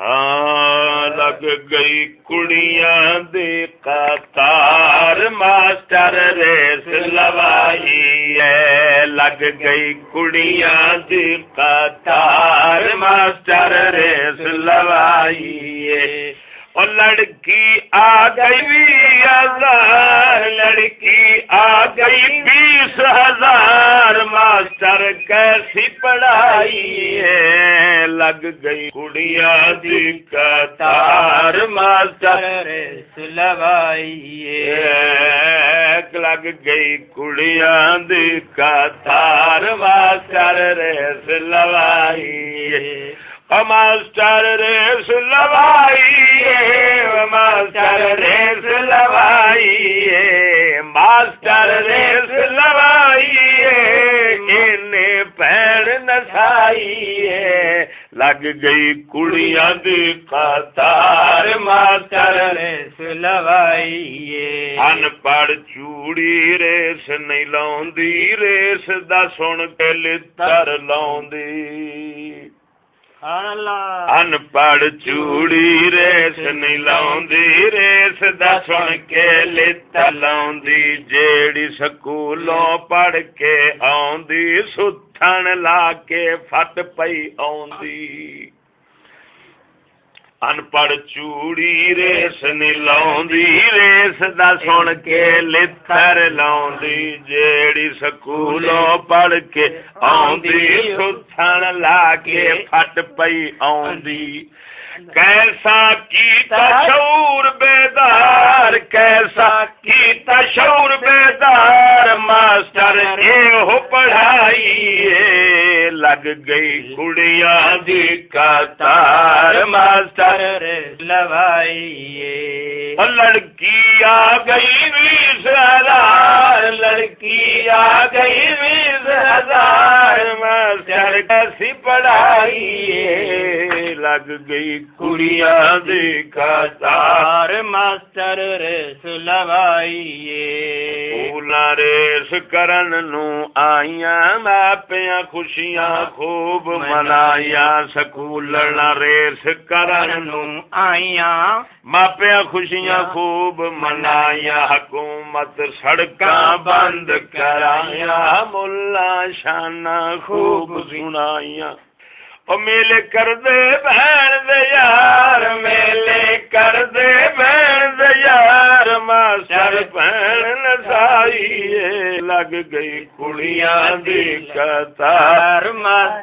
ہاں لگ گئی کڑیاں دی قطار، ماسٹر ریس لوائی ہے۔ لگ گئی کڑیاں دی قطار، ماسٹر ریس لوائی ہے۔ اور لڑکی آ گئی ہزار، لڑکی آ گئی بیس ہزار۔ ماسٹر کیسی پڑھائی ہے لگ گئی کڑیاں دی قطار ماسٹر سلوائی لگ گئی کڑیاں دی قطار ماسٹر ریس لوائی ماسٹر ریس لوائی ماسٹر ریس لوائی ماسٹر ریس پیر نسائی ہے لگ گئی کڑیاں دی قطار ماتر ریس لوائی ہے ان پڑھ چوڑی ریس نہیں لاؤندی ریس دا سن کے لتر لاؤندی ان پڑھ چوڑی ریس نہیں لاؤندی، ریس دا سن کے لت لاؤندی، جیڑی سکولوں پڑھ کے آوندی، ستھن لا کے فٹ پئی آوندی۔ ان پڑھ چوڑی ریس نہیں لاؤندی ریس دا سن کے لتر لاؤندی جیڑی سکولوں پڑھ کے آوندی ستھن لا کے پھٹ پئی آوندی کیسا کیتا شعور بیدار کیسا کیتا شعور بیدار ماسٹر اے ہو لگ گئی گڑیا دی کتار ماسٹر لوائیے لڑکی آ گئی بیس ہزار لڑکی آ گئی بیس ہزار ماسٹر کیسی پڑھائیے۔ لگ گئی کڑیاں دی قطار ماسٹر ریس لوائی پولا ریس کرن نو آئیاں ماپیاں خوشیاں خوب منایا سکول ریس کرن نو آئیاں۔ ماپیاں خوشیاں خوب منایا حکومت سڑکاں بند کرایا ملا شانہ خوب سنائیاں۔ میلے کر دے بہن دے یار، میلے کر دے بہن دے یار سر بہن نسائی لگ گئی کڑیاں دی کتار ماسٹر